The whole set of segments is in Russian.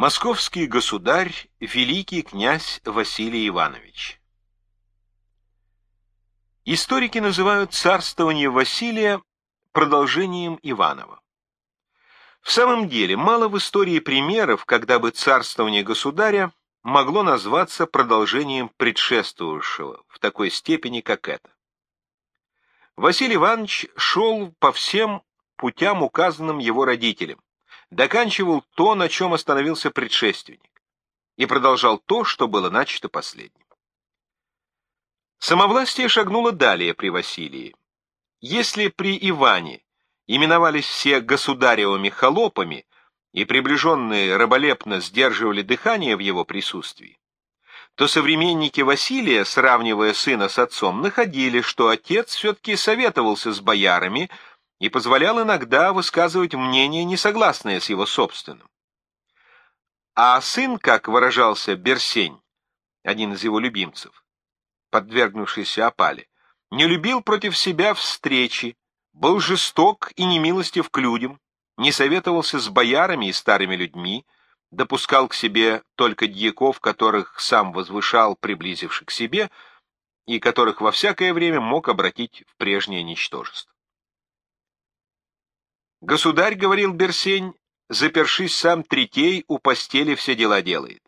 Московский государь, великий князь Василий Иванович. Историки называют царствование Василия продолжением Иванова. В самом деле, мало в истории примеров, когда бы царствование государя могло назваться продолжением предшествовавшего в такой степени, как это. Василий Иванович шел по всем путям, указанным его родителям, доканчивал то, на чем остановился предшественник, и продолжал то, что было начато последним. Самовластие шагнуло далее при Василии. Если при Иване именовались все государевыми холопами, и приближенные раболепно сдерживали дыхание в его присутствии, то современники Василия, сравнивая сына с отцом, находили, что отец все-таки советовался с боярами и позволял иногда высказывать мнение, несогласное с его собственным. А сын, как выражался Берсень, один из его любимцев, подвергнувшийся опале, не любил против себя встречи, был жесток и немилостив к людям, не советовался с боярами и старыми людьми, допускал к себе только дьяков, которых сам возвышал, приблизивших к себе, и которых во всякое время мог обратить в прежнее ничтожество. Государь, говорил Берсень, запершись сам третей, у постели все дела делает.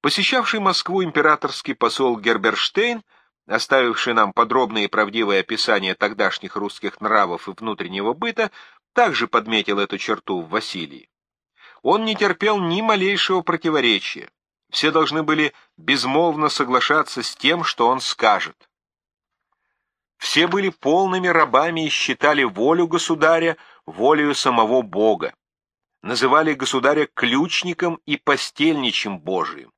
Посещавший Москву императорский посол Герберштейн, оставивший нам подробное и правдивое описание тогдашних русских нравов и внутреннего быта, также подметил эту черту в Василии. Он не терпел ни малейшего противоречия. Все должны были безмолвно соглашаться с тем, что он скажет. Все были полными рабами и считали волю государя волею самого Бога. Называли государя ключником и постельничем Божиим.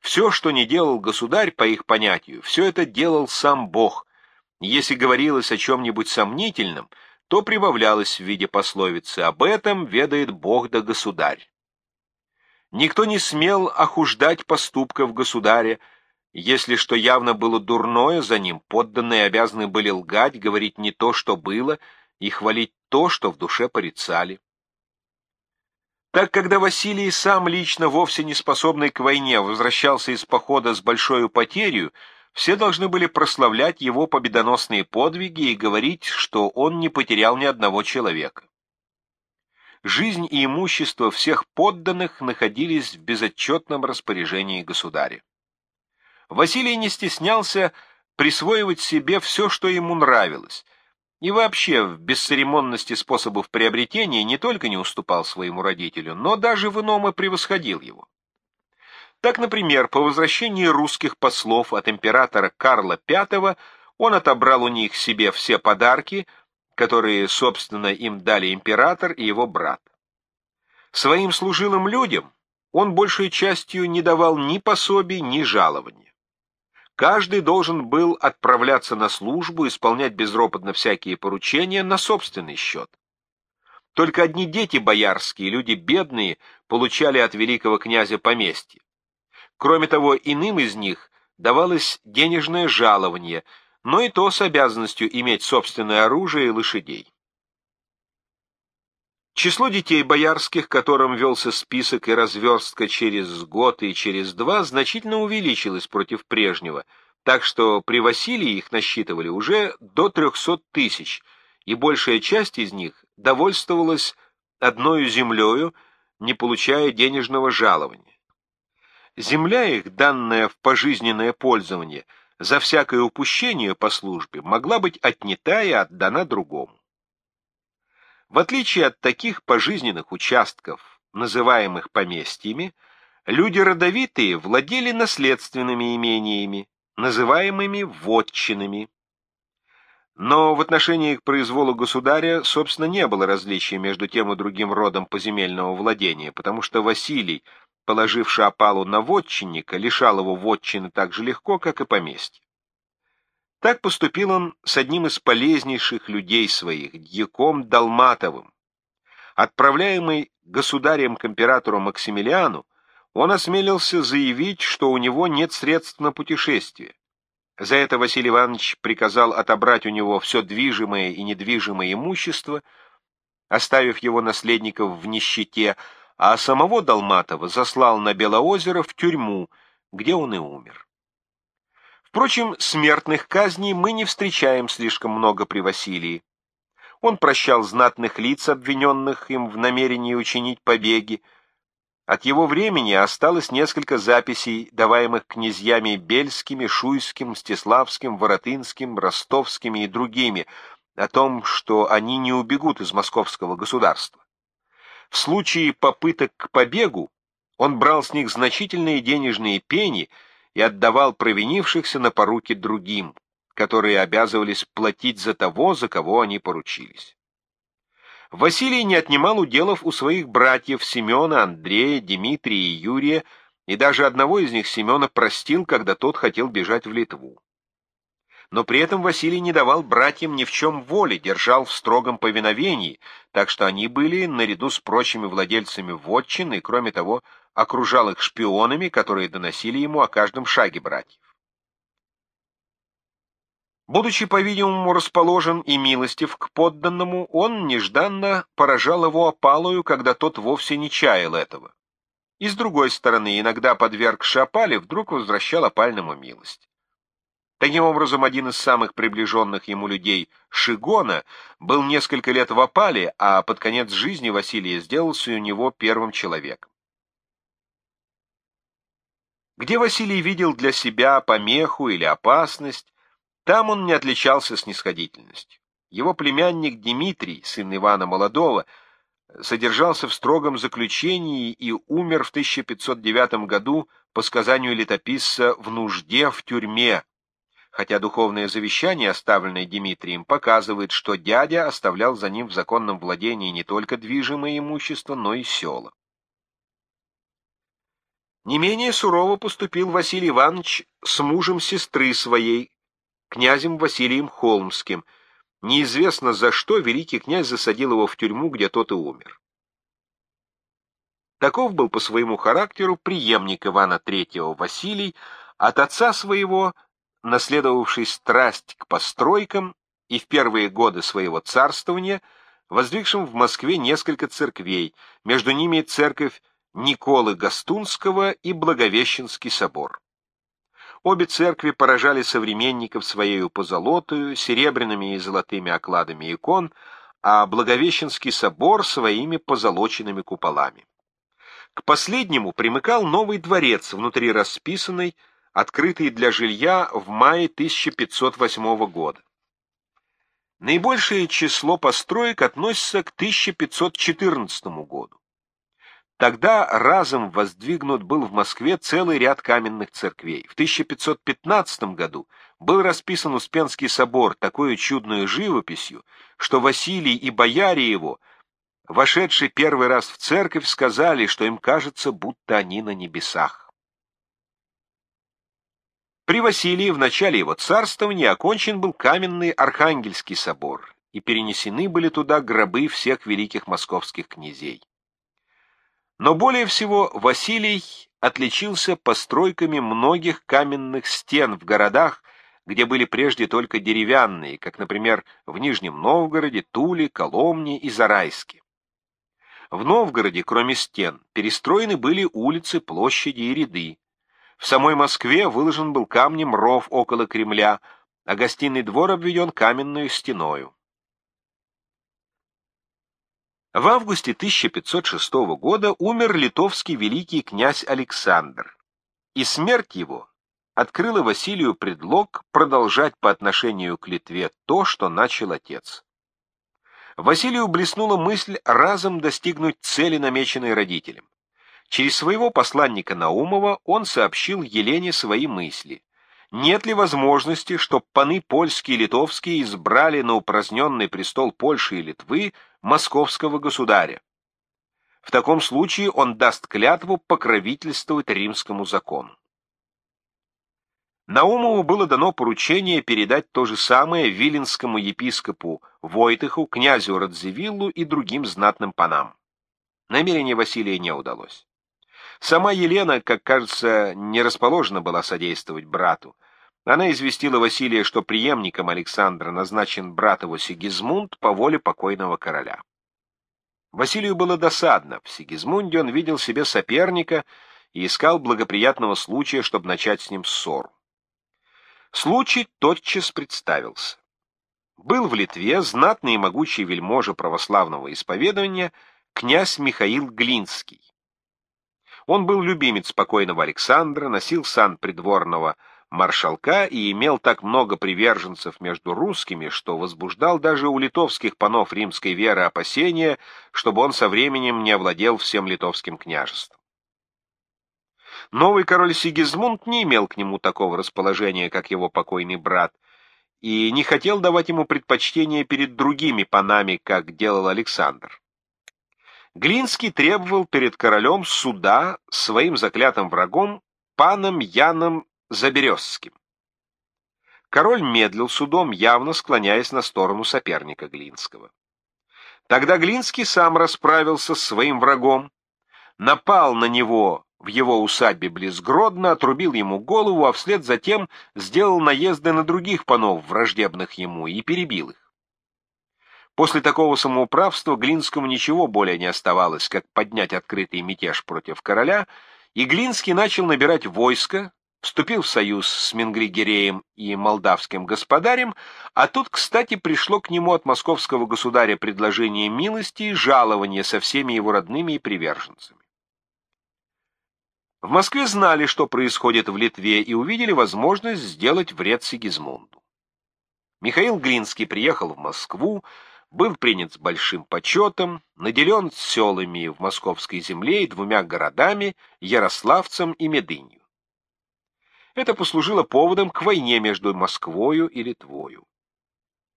Все, что не делал государь, по их понятию, все это делал сам Бог. Если говорилось о чем-нибудь сомнительном, то прибавлялось в виде пословицы «об этом ведает Бог да государь». Никто не смел охуждать поступков государя, если что явно было дурное за ним, подданные обязаны были лгать, говорить не то, что было, и хвалить то, что в душе порицали. Так, когда Василий сам лично, вовсе не способный к войне, возвращался из похода с большой потерей, все должны были прославлять его победоносные подвиги и говорить, что он не потерял ни одного человека. Жизнь и имущество всех подданных находились в безотчетном распоряжении государя. Василий не стеснялся присвоивать себе все, что ему нравилось, и вообще в бесцеремонности способов приобретения не только не уступал своему родителю, но даже в ином и превосходил его. Так, например, по возвращении русских послов от императора Карла V он отобрал у них себе все подарки, которые, собственно, им дали император и его брат. Своим служилым людям он большей частью не давал ни пособий, ни жалований. Каждый должен был отправляться на службу, исполнять безропотно всякие поручения на собственный счет. Только одни дети боярские, люди бедные, получали от великого князя поместье. Кроме того, иным из них давалось денежное жалование, но и то с обязанностью иметь собственное оружие и лошадей. Число детей боярских, которым велся список и разверстка через год и через два, значительно увеличилось против прежнего, так что при Василии их насчитывали уже до трехсот тысяч, и большая часть из них довольствовалась одною землею, не получая денежного жалования. Земля их, данная в пожизненное пользование, за всякое упущение по службе, могла быть отнята и отдана другому. В отличие от таких пожизненных участков, называемых поместьями, люди родовитые владели наследственными имениями, называемыми вотчинами. Но в отношении к произволу государя, собственно, не было различия между тем и другим родом поземельного владения, потому что Василий, положивший опалу на вотчинника, лишал его вотчины так же легко, как и поместье. Так поступил он с одним из полезнейших людей своих, дьяком Далматовым. Отправляемый государем императору Максимилиану, он осмелился заявить, что у него нет средств на путешествие. За это Василий Иванович приказал отобрать у него все движимое и недвижимое имущество, оставив его наследников в нищете, а самого Долматова заслал на Белоозеро в тюрьму, где он и умер. Впрочем, смертных казней мы не встречаем слишком много при Василии. Он прощал знатных лиц, обвиненных им в намерении учинить побеги. От его времени осталось несколько записей, даваемых князьями Бельскими, Шуйским, Мстиславским, Воротынским, Ростовскими и другими, о том, что они не убегут из московского государства. В случае попыток к побегу он брал с них значительные денежные пени — и отдавал провинившихся на поруки другим, которые обязывались платить за того, за кого они поручились. Василий не отнимал уделов у своих братьев Семена, Андрея, Дмитрия и Юрия, и даже одного из них Семена простил, когда тот хотел бежать в Литву. Но при этом Василий не давал братьям ни в чем воли, держал в строгом повиновении, так что они были, наряду с прочими владельцами вотчин, и, кроме того, окружал их шпионами, которые доносили ему о каждом шаге братьев. Будучи, по-видимому, расположен и милостив к подданному, он нежданно поражал его опалою, когда тот вовсе не чаял этого. И с другой стороны, иногда подвергши опале, вдруг возвращал опальному милость. Таким образом, один из самых приближенных ему людей, Шигона, был несколько лет в опале, а под конец жизни Василия сделался у него первым человеком. Где Василий видел для себя помеху или опасность, там он не отличался снисходительностью. Его племянник Дмитрий, сын Ивана Молодого, содержался в строгом заключении и умер в 1509 году по сказанию летописца в нужде в тюрьме, хотя духовное завещание, оставленное Дмитрием, показывает, что дядя оставлял за ним в законном владении не только движимое имущество, но и села. Не менее сурово поступил Василий Иванович с мужем сестры своей, князем Василием Холмским. Неизвестно за что великий князь засадил его в тюрьму, где тот и умер. Таков был по своему характеру преемник Ивана III Василий, от отца своего, наследовавший страсть к постройкам и в первые годы своего царствования, воздвигшим в Москве несколько церквей, между ними церковь Николы Гастунского и Благовещенский собор. Обе церкви поражали современников своей позолотою, серебряными и золотыми окладами икон, а Благовещенский собор своими позолоченными куполами. К последнему примыкал новый дворец, внутри расписанный, открытый для жилья в мае 1508 года. Наибольшее число построек относится к 1514 году. Тогда разом воздвигнут был в Москве целый ряд каменных церквей. В 1515 году был расписан Успенский собор такой чудной живописью, что Василий и бояре его, вошедшие первый раз в церковь, сказали, что им кажется, будто они на небесах. При Василии в начале его царствования окончен был каменный Архангельский собор, и перенесены были туда гробы всех великих московских князей. Но более всего Василий отличился постройками многих каменных стен в городах, где были прежде только деревянные, как, например, в Нижнем Новгороде, Туле, Коломне и Зарайске. В Новгороде, кроме стен, перестроены были улицы, площади и ряды. В самой Москве выложен был камнем ров около Кремля, а гостиный двор обведен каменную стеною. В августе 1506 года умер литовский великий князь Александр, и смерть его открыла Василию предлог продолжать по отношению к Литве то, что начал отец. Василию блеснула мысль разом достигнуть цели, намеченной родителям. Через своего посланника Наумова он сообщил Елене свои мысли. Нет ли возможности, чтоб паны польские и литовские избрали на упраздненный престол Польши и Литвы московского государя? В таком случае он даст клятву покровительствовать римскому закону. Наумову было дано поручение передать то же самое виленскому епископу Войтыху, князю Радзивиллу и другим знатным панам. Намерение Василия не удалось. Сама Елена, как кажется, не расположена была содействовать брату. Она известила Василия, что преемником Александра назначен брат его Сигизмунд по воле покойного короля. Василию было досадно, в Сигизмунде он видел себе соперника и искал благоприятного случая, чтобы начать с ним ссору. Случай тотчас представился. Был в Литве знатный и могучий вельможа православного исповедования князь Михаил Глинский. Он был любимец покойного Александра, носил сан придворного маршалка и имел так много приверженцев между русскими, что возбуждал даже у литовских панов римской веры опасения, чтобы он со временем не овладел всем литовским княжеством. Новый король Сигизмунд не имел к нему такого расположения, как его покойный брат, и не хотел давать ему предпочтение перед другими панами, как делал Александр. Глинский требовал перед королем суда своим заклятым врагом паном Яном Заберезским. Король медлил судом, явно склоняясь на сторону соперника Глинского. Тогда Глинский сам расправился с своим врагом, напал на него в его усадьбе близ Гродно, отрубил ему голову, а вслед затем сделал наезды на других панов, враждебных ему, и перебил их. После такого самоуправства Глинскому ничего более не оставалось, как поднять открытый мятеж против короля, и Глинский начал набирать войско, вступил в союз с Менгригереем и молдавским господарем, а тут, кстати, пришло к нему от московского государя предложение милости и жалования со всеми его родными и приверженцами. В Москве знали, что происходит в Литве, и увидели возможность сделать вред Сигизмунду. Михаил Глинский приехал в Москву, был принят с большим почетом, наделен селами в московской земле и двумя городами, Ярославцем и Медынью. Это послужило поводом к войне между Москвою и Литвою.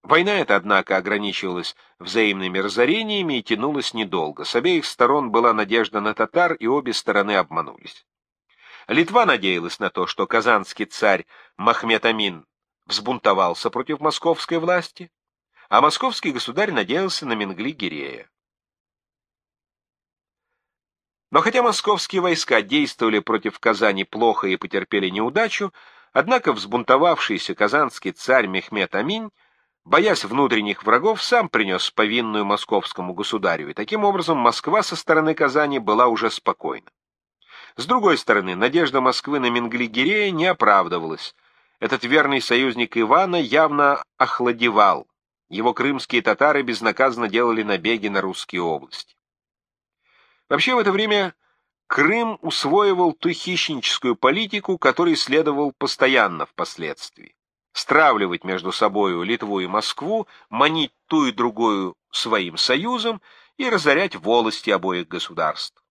Война эта, однако, ограничивалась взаимными разорениями и тянулась недолго. С обеих сторон была надежда на татар, и обе стороны обманулись. Литва надеялась на то, что казанский царь Махмед Амин взбунтовался против московской власти, а московский государь надеялся на Менгли-Гирея. Но хотя московские войска действовали против Казани плохо и потерпели неудачу, однако взбунтовавшийся казанский царь Мехмед Аминь, боясь внутренних врагов, сам принес повинную московскому государю, и таким образом Москва со стороны Казани была уже спокойна. С другой стороны, надежда Москвы на Менгли-Гирея не оправдывалась. Этот верный союзник Ивана явно охладевал. Его крымские татары безнаказанно делали набеги на русские области. Вообще в это время Крым усвоивал ту хищническую политику, которой следовал постоянно впоследствии. Стравливать между собою Литву и Москву, манить ту и другую своим союзом и разорять волости обоих государств.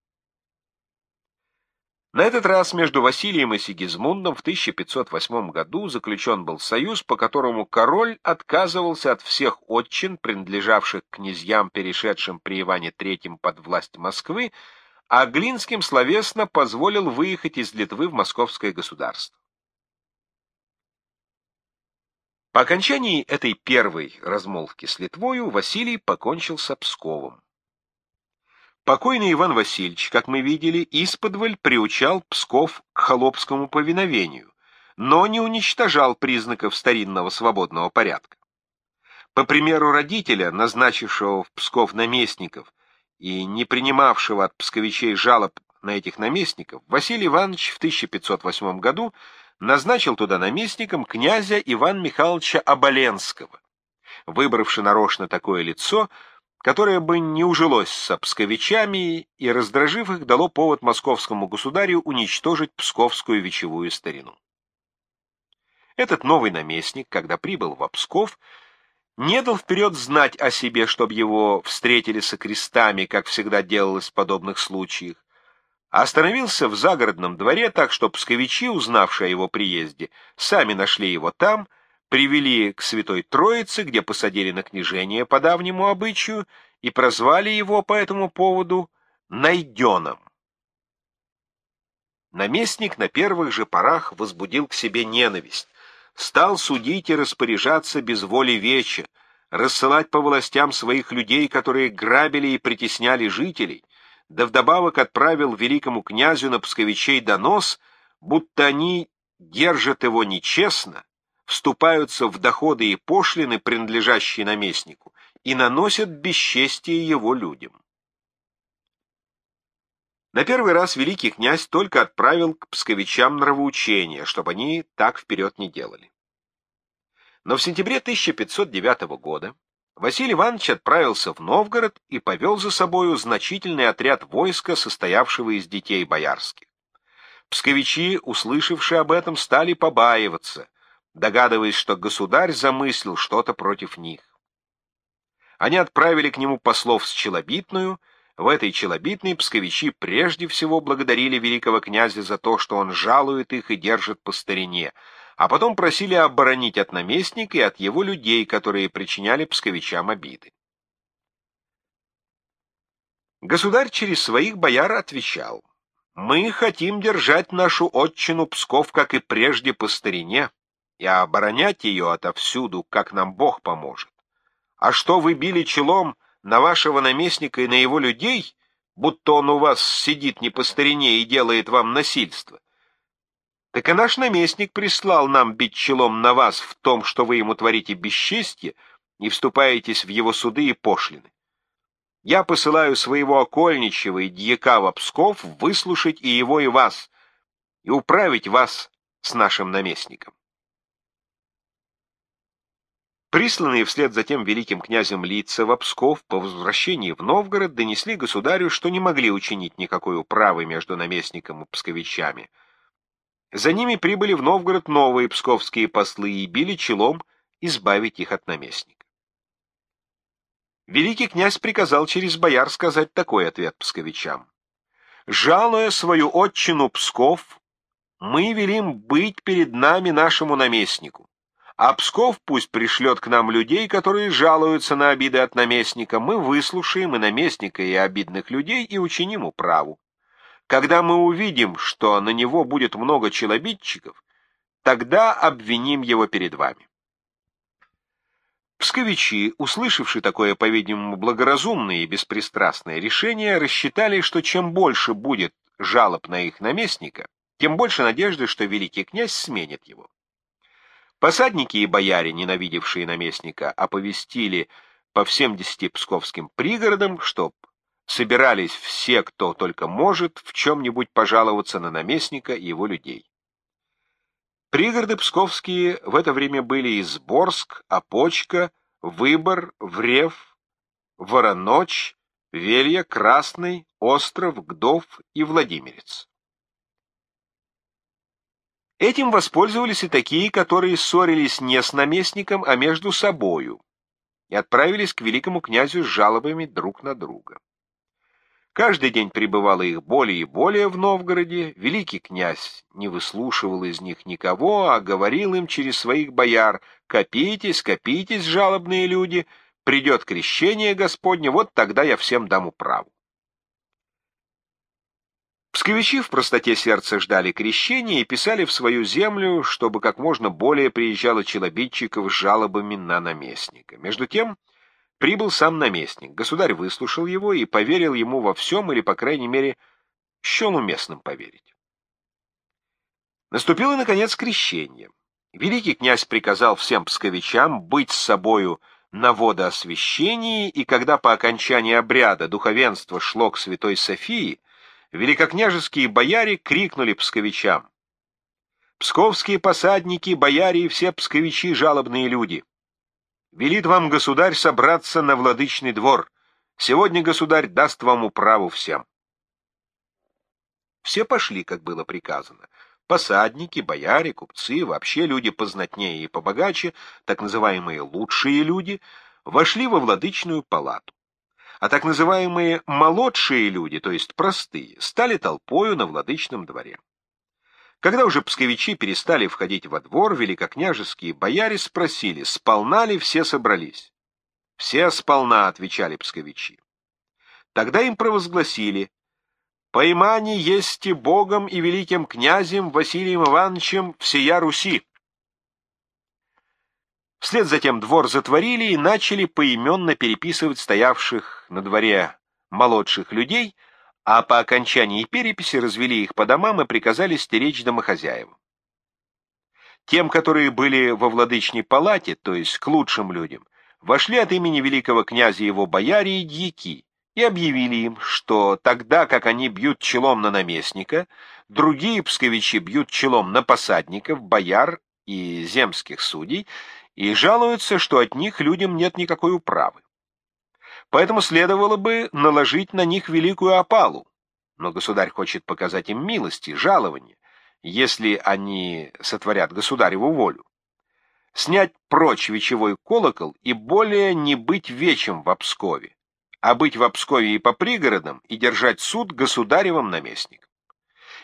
На этот раз между Василием и Сигизмундом в 1508 году заключен был союз, по которому король отказывался от всех отчин, принадлежавших князьям, перешедшим при Иване III под власть Москвы, а Глинским словесно позволил выехать из Литвы в московское государство. По окончании этой первой размолвки с Литвою Василий покончил с Псковом. Покойный Иван Васильевич, как мы видели, исподволь приучал Псков к холопскому повиновению, но не уничтожал признаков старинного свободного порядка. По примеру родителя, назначившего в Псков наместников и не принимавшего от псковичей жалоб на этих наместников, Василий Иванович в 1508 году назначил туда наместником князя Ивана Михайловича Оболенского. Выбравши нарочно такое лицо, которое бы не ужилось с псковичами и, раздражив их, дало повод московскому государю уничтожить псковскую вечевую старину. Этот новый наместник, когда прибыл в Псков, не дал вперед знать о себе, чтобы его встретили со крестами, как всегда делалось в подобных случаях, а остановился в загородном дворе так, что псковичи, узнавшие о его приезде, сами нашли его там — привели к Святой Троице, где посадили на княжение по давнему обычаю и прозвали его по этому поводу Найденом. Наместник на первых же порах возбудил к себе ненависть, стал судить и распоряжаться без воли веча, рассылать по властям своих людей, которые грабили и притесняли жителей, да вдобавок отправил великому князю на псковичей донос, будто они держат его нечестно, вступаются в доходы и пошлины, принадлежащие наместнику, и наносят бесчестие его людям. На первый раз великий князь только отправил к псковичам нравоучение, чтобы они так вперед не делали. Но в сентябре 1509 года Василий Иванович отправился в Новгород и повел за собою значительный отряд войска, состоявшего из детей боярских. Псковичи, услышавшие об этом, стали побаиваться, догадываясь, что государь замыслил что-то против них. Они отправили к нему послов с Челобитную. В этой Челобитной псковичи прежде всего благодарили великого князя за то, что он жалует их и держит по старине, а потом просили оборонить от наместника и от его людей, которые причиняли псковичам обиды. Государь через своих бояр отвечал, «Мы хотим держать нашу отчину Псков, как и прежде, по старине, и оборонять ее отовсюду, как нам Бог поможет. А что вы били челом на вашего наместника и на его людей, будто он у вас сидит не по старине и делает вам насильство? Так и наш наместник прислал нам бить челом на вас в том, что вы ему творите бесчестье и вступаетесь в его суды и пошлины. Я посылаю своего окольничего и дьяка в Псков выслушать и его, и вас, и управить вас с нашим наместником. Присланные вслед за тем великим князем лица в Псков по возвращении в Новгород донесли государю, что не могли учинить никакой управы между наместником и псковичами. За ними прибыли в Новгород новые псковские послы и били челом избавить их от наместника. Великий князь приказал через бояр сказать такой ответ псковичам. «Жалуя свою отчину Псков, мы велим быть перед нами нашему наместнику. А Псков пусть пришлет к нам людей, которые жалуются на обиды от наместника. Мы выслушаем и наместника, и обидных людей, и учиним управу. Когда мы увидим, что на него будет много челобитчиков, тогда обвиним его перед вами. Псковичи, услышавши такое, по-видимому, благоразумное и беспристрастное решение, рассчитали, что чем больше будет жалоб на их наместника, тем больше надежды, что великий князь сменит его. Посадники и бояре, ненавидевшие наместника, оповестили по всем десяти псковским пригородам, чтоб собирались все, кто только может, в чем-нибудь пожаловаться на наместника и его людей. Пригороды псковские в это время были Изборск, Опочка, Выбор, Врев, Вороночь, Велья, Красный, Остров, Гдов и Владимирец. Этим воспользовались и такие, которые ссорились не с наместником, а между собою, и отправились к великому князю с жалобами друг на друга. Каждый день пребывало их более и более в Новгороде, великий князь не выслушивал из них никого, а говорил им через своих бояр «Копитесь, копитесь, жалобные люди, придет крещение Господне, вот тогда я всем дам управу». Псковичи в простоте сердца ждали крещения и писали в свою землю, чтобы как можно более приезжало челобитчиков с жалобами на наместника. Между тем прибыл сам наместник. Государь выслушал его и поверил ему во всем, или, по крайней мере, счел уместным поверить. Наступило, наконец, крещение. Великий князь приказал всем псковичам быть с собою на водоосвящении, и когда по окончании обряда духовенство шло к святой Софии, великокняжеские бояре крикнули псковичам. «Псковские посадники, бояре и все псковичи — жалобные люди! Велит вам государь собраться на владычный двор. Сегодня государь даст вам управу всем». Все пошли, как было приказано. Посадники, бояре, купцы, вообще люди познатнее и побогаче, так называемые лучшие люди, вошли во владычную палату а так называемые молодшие люди, то есть простые, стали толпою на владычном дворе. Когда уже псковичи перестали входить во двор, великокняжеские бояре спросили, сполна ли все собрались. «Все сполна», — отвечали псковичи. Тогда им провозгласили, «Поймани есть и Богом и великим князем Василием Ивановичем всея Руси». Вслед за тем двор затворили и начали поименно переписывать стоявших на дворе молодших людей, а по окончании переписи развели их по домам и приказали стеречь домохозяевам. Тем, которые были во владычной палате, то есть к лучшим людям, вошли от имени великого князя его бояре и дьяки, и объявили им, что тогда, как они бьют челом на наместника, другие псковичи бьют челом на посадников, бояр и земских судей и жалуются, что от них людям нет никакой управы. Поэтому следовало бы наложить на них великую опалу, но государь хочет показать им милости, жалования, если они сотворят государеву волю. Снять прочь вечевой колокол и более не быть вечем в Обскове, а быть в Обскове и по пригородам и держать суд государевым наместником.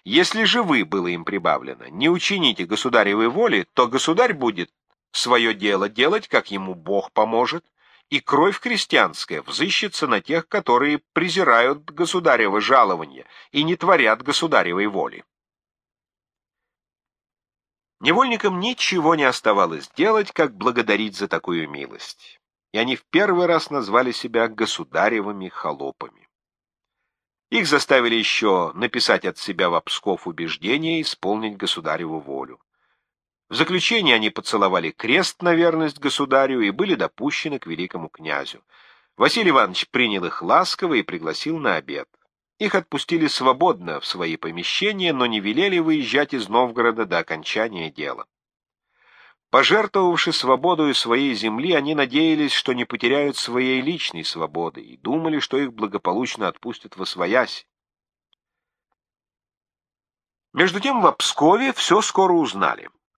Если же вы, было им прибавлено, не учините государевой воли, то государь будет свое дело делать, как ему Бог поможет, и кровь крестьянская взыщется на тех, которые презирают государево жалование и не творят государевой воли. Невольникам ничего не оставалось делать, как благодарить за такую милость, и они в первый раз назвали себя государевыми холопами. Их заставили еще написать от себя в Псков убеждение исполнить государеву волю. В заключение они поцеловали крест на верность государю и были допущены к великому князю. Василий Иванович принял их ласково и пригласил на обед. Их отпустили свободно в свои помещения, но не велели выезжать из Новгорода до окончания дела. Пожертвовавши свободу своей земли, они надеялись, что не потеряют своей личной свободы, и думали, что их благополучно отпустят во своясь. Между тем в Пскове все скоро узнали.